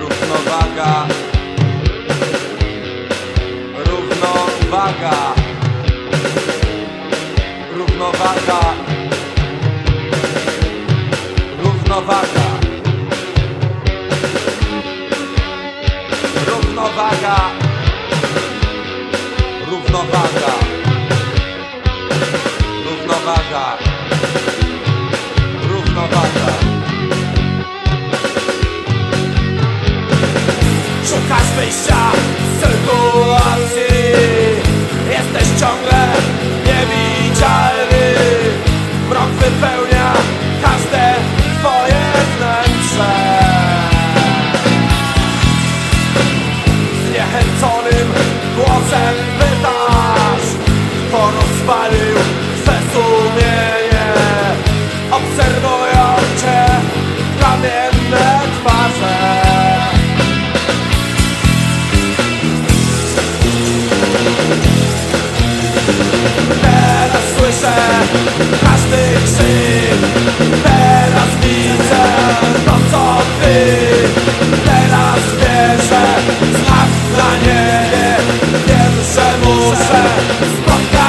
Równowaga Szukasz wyjścia z sytuacji. Jesteś ciągle niewidzialny. Mrok wypełnia każde twoje wnętrze. Zniechęconym głosem pytasz. Kto rozpalił twe sumienie. Obserwują cię kamienne twarze każdy krzyk Teraz widzę to co ty Teraz wierzę znak na muszę spotkać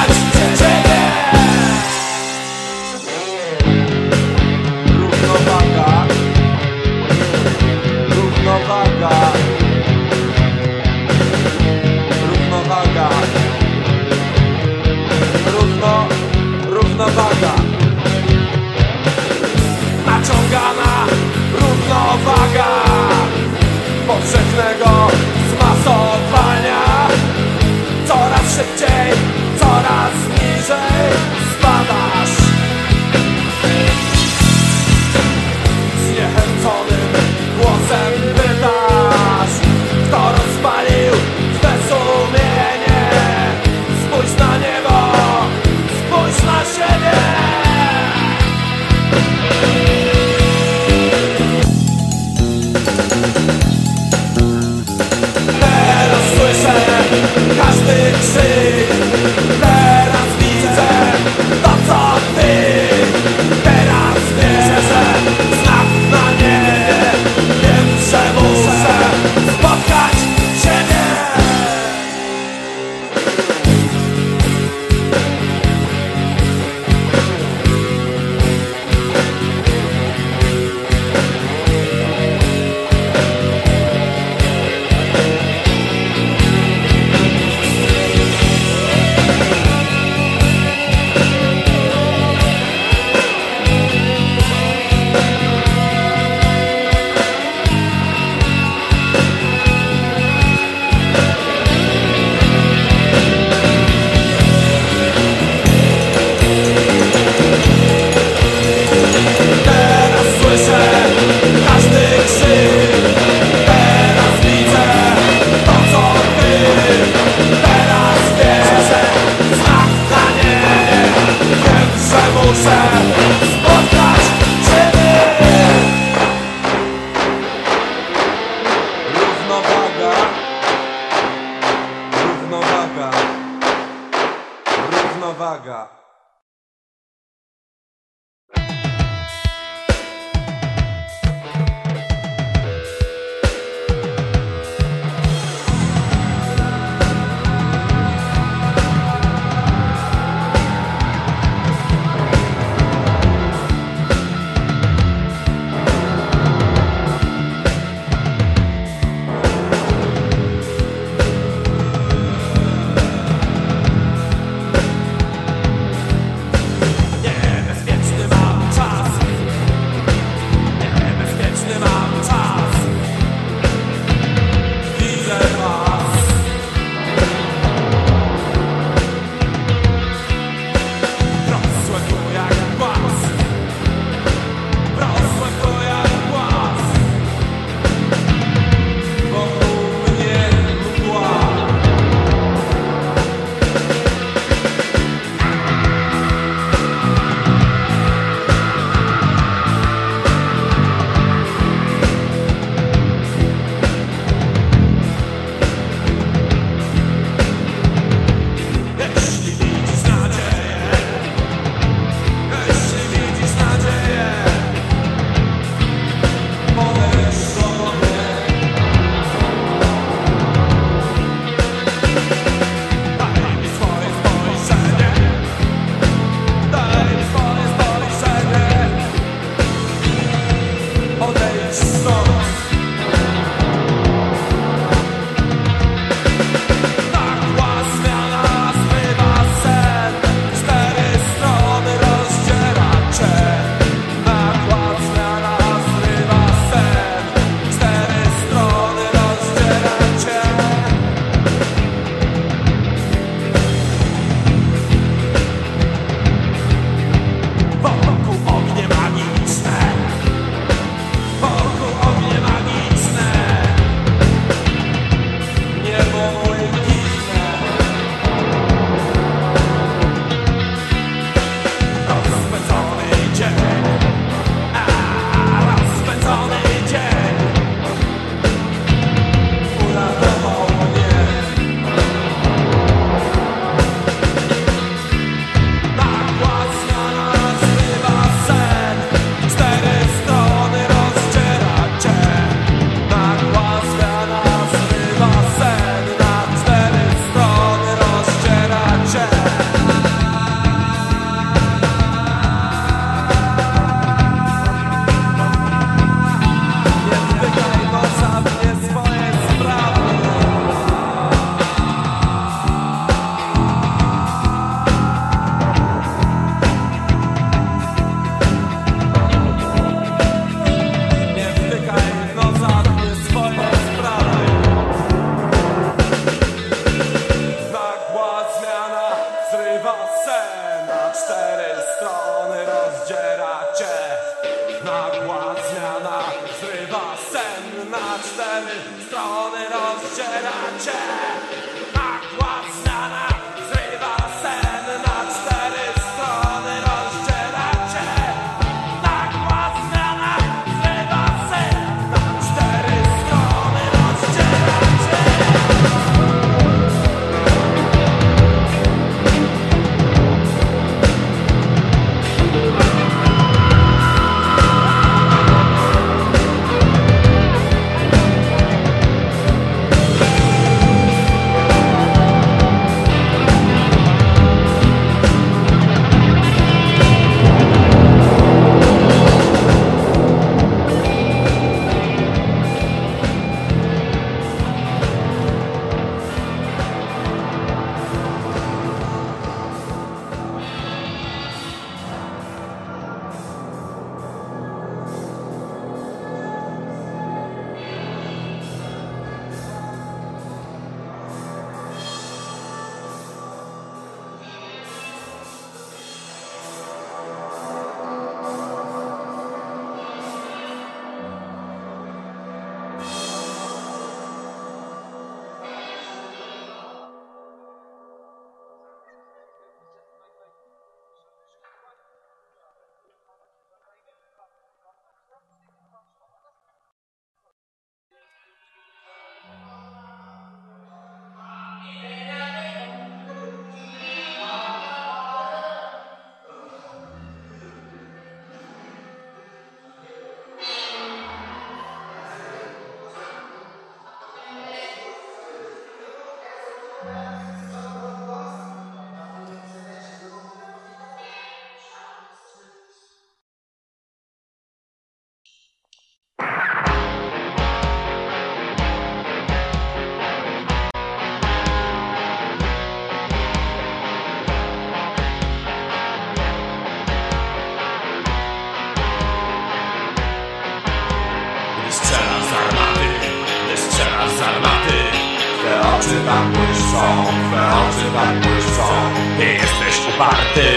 są, twe oczy tak błyszczą Ty jesteś uparty,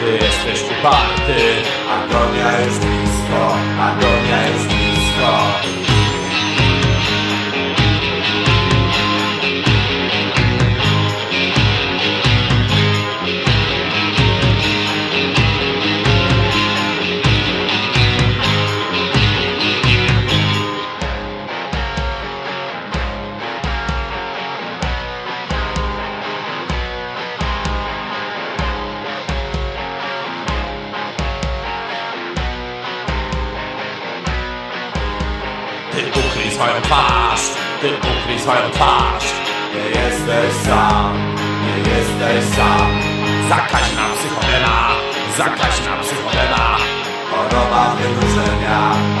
ty jesteś uparty. Agonia jest blisko, agonia jest blisko. ty ukryj swoją twarz. Nie jesteś sam, nie jesteś sam. Zakaźna psychodena, zakaźna psychodena. Choroba wydłużenia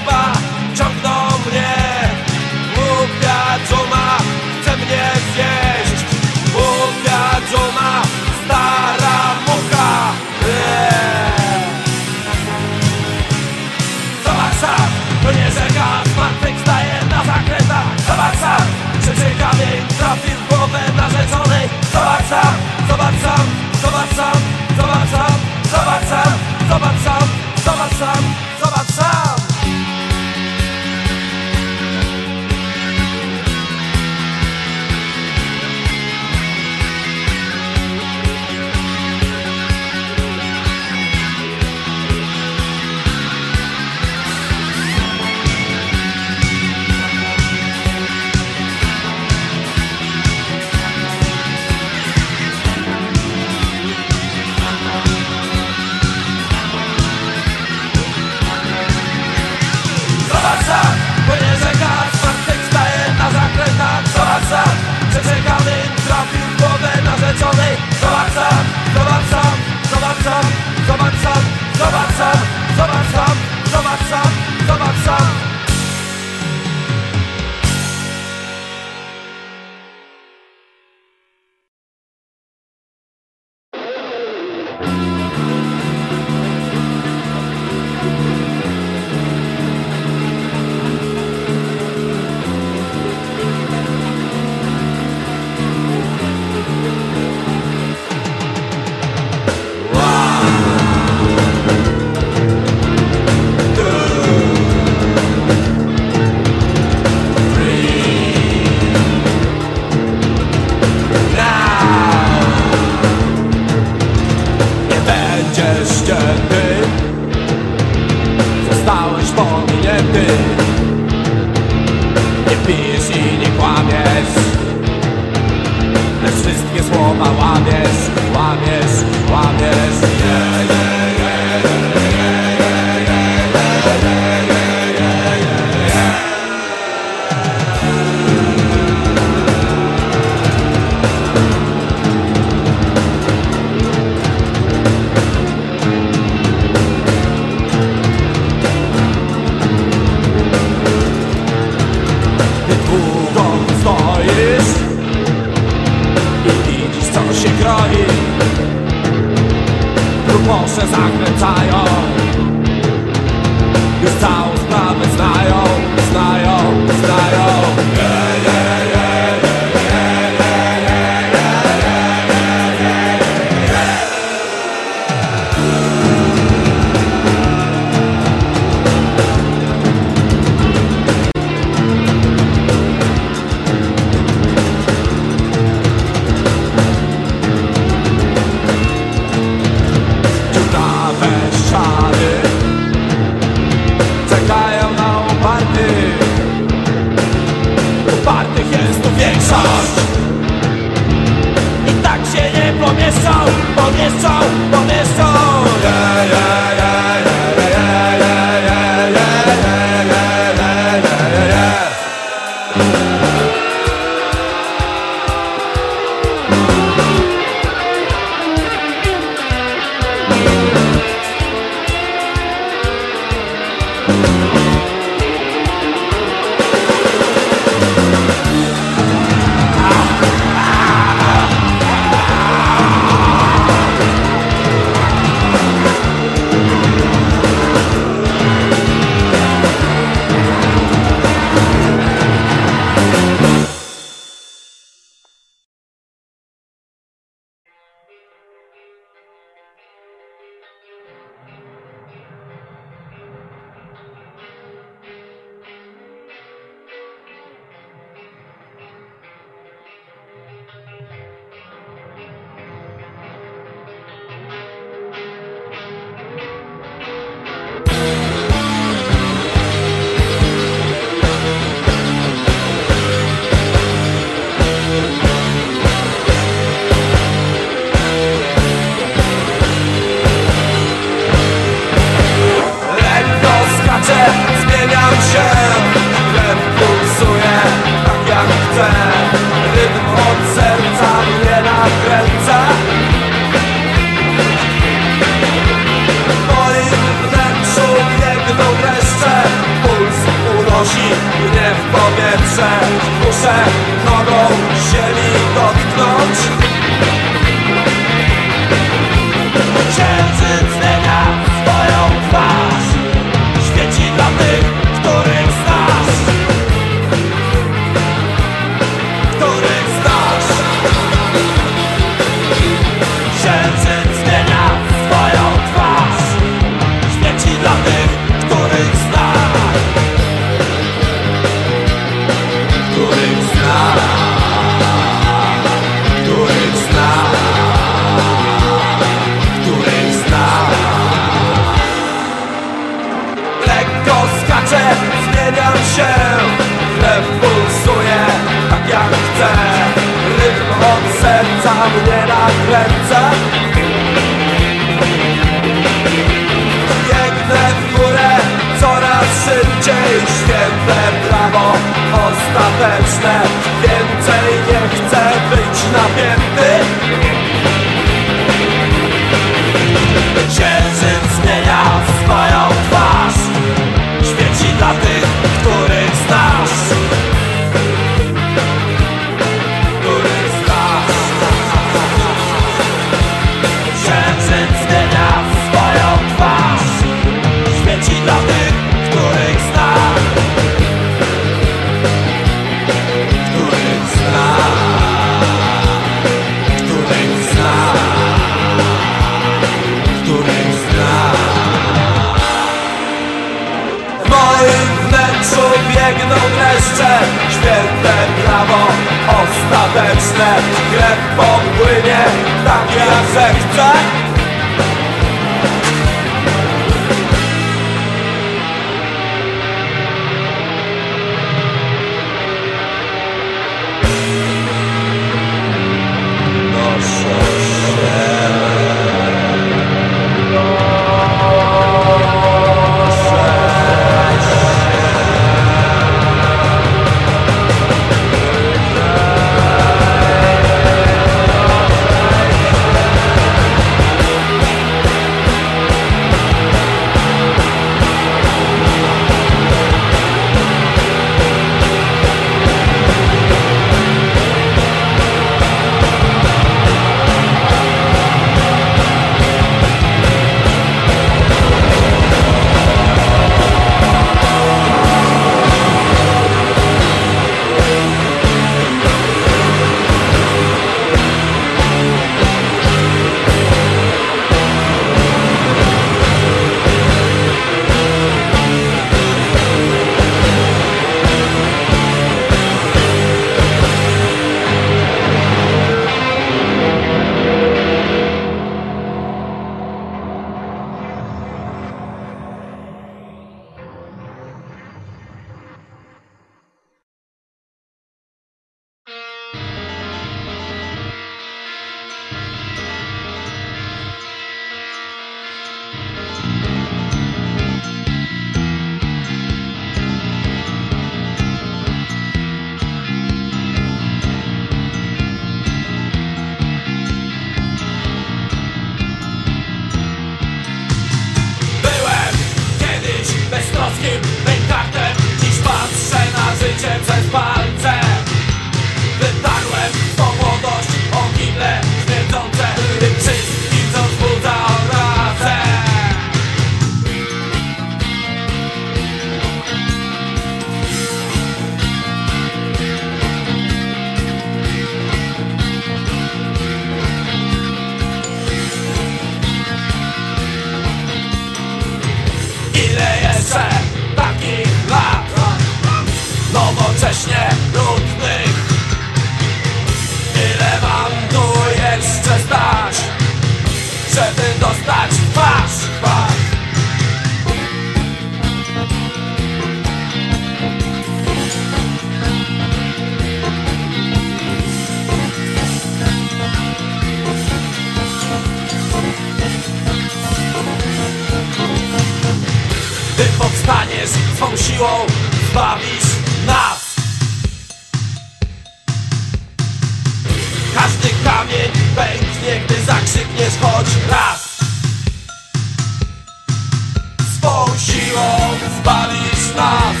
zbawisz nas.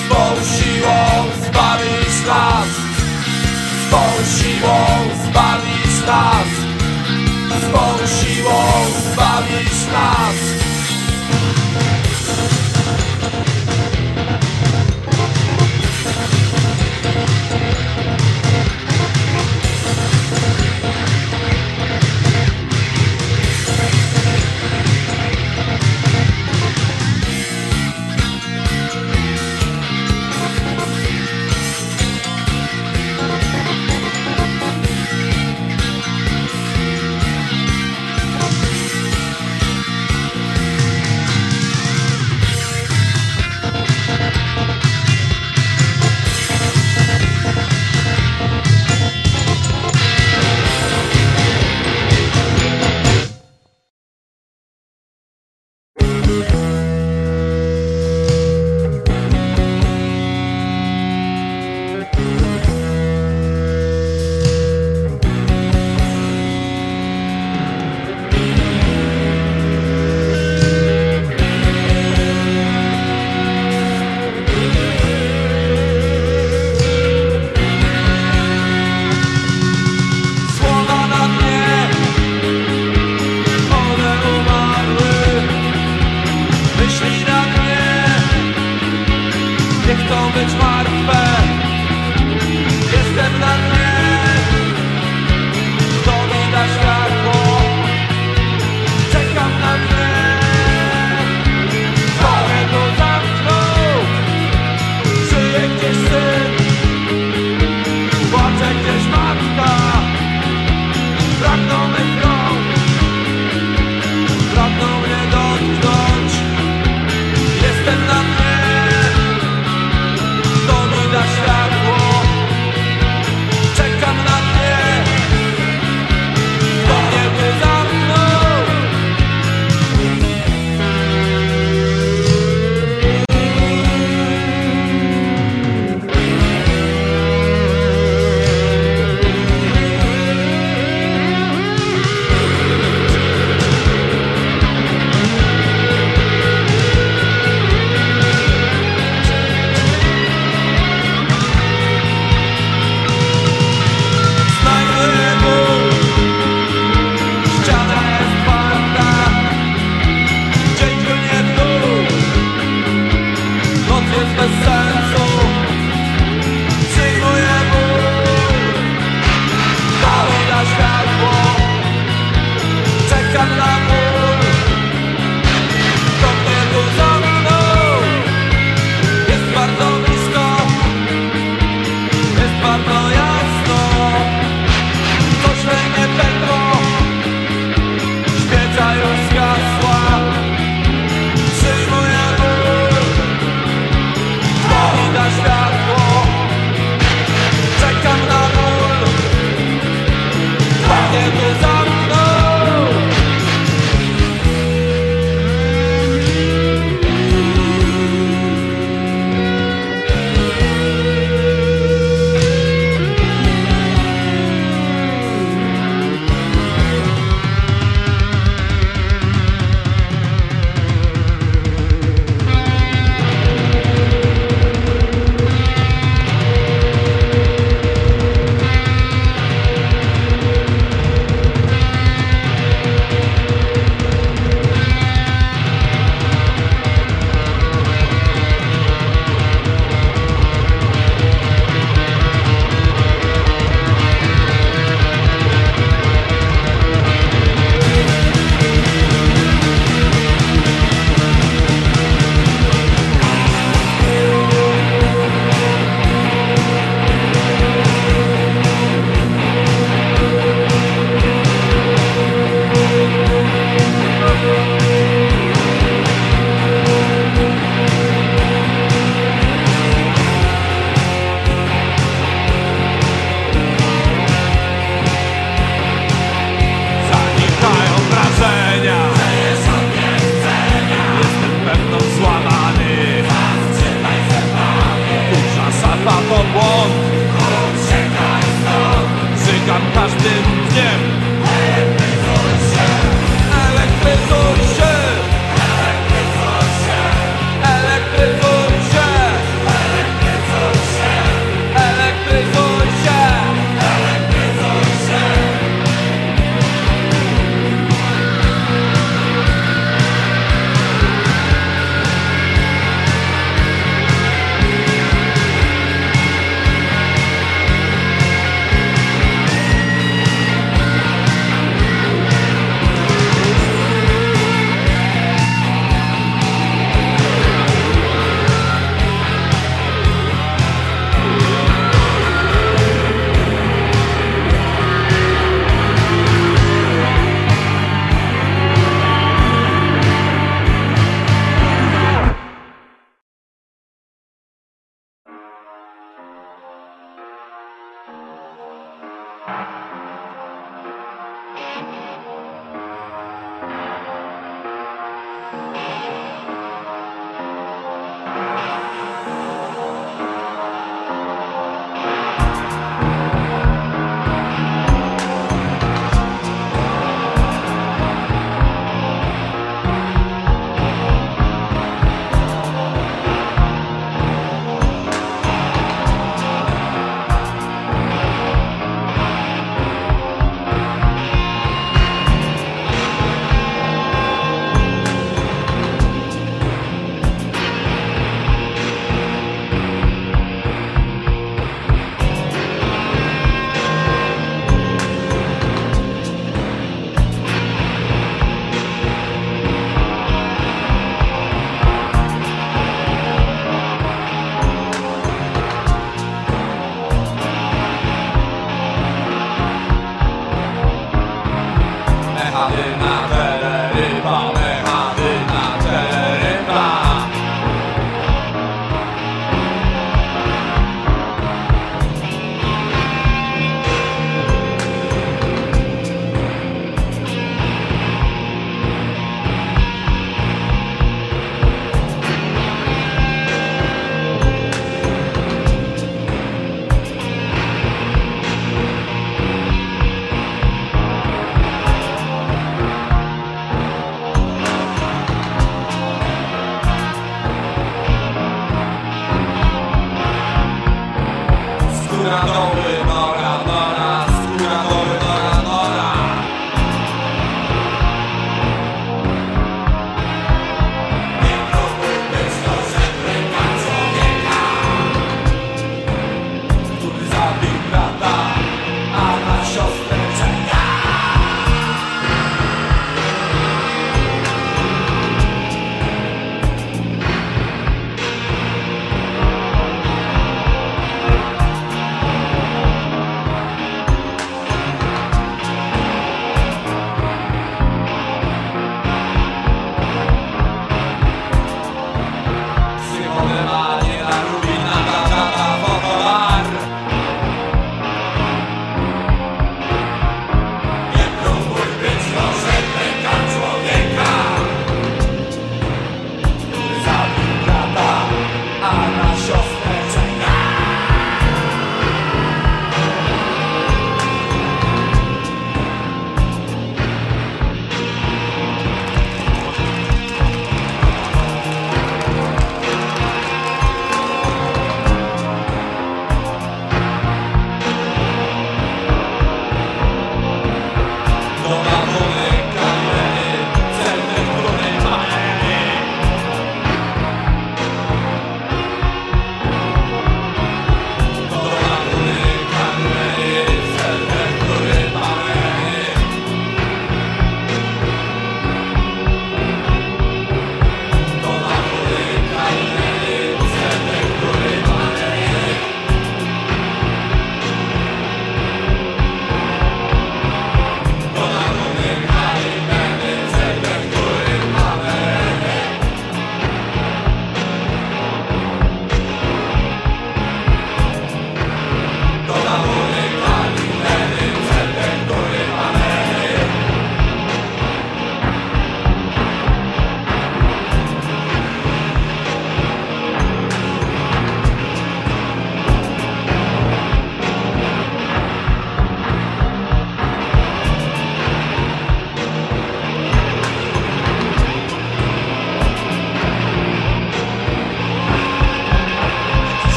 Swą siłą zbawisz nas. Swą siłą zbawisz nas. Swą siłą zbawisz nas. universe